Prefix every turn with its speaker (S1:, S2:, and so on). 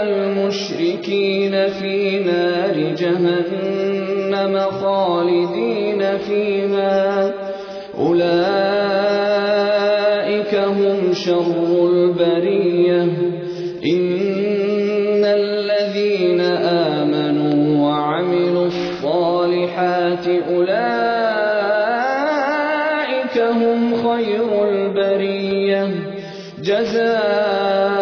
S1: الْمُشْرِكِينَ فِي نَارِ جَهَنَّمَ خَالِدِينَ فِيهَا ۚ. أُولَٰئِكَ هُمْ شَرُّ الْبَرِيَّةِ. إِنَّ الَّذِينَ آمَنُوا وَعَمِلُوا الصَّالِحَاتِ أُولَٰئِكَ هُمْ خَيْرُ الْبَرِيَّةِ. جَزَاؤُهُمْ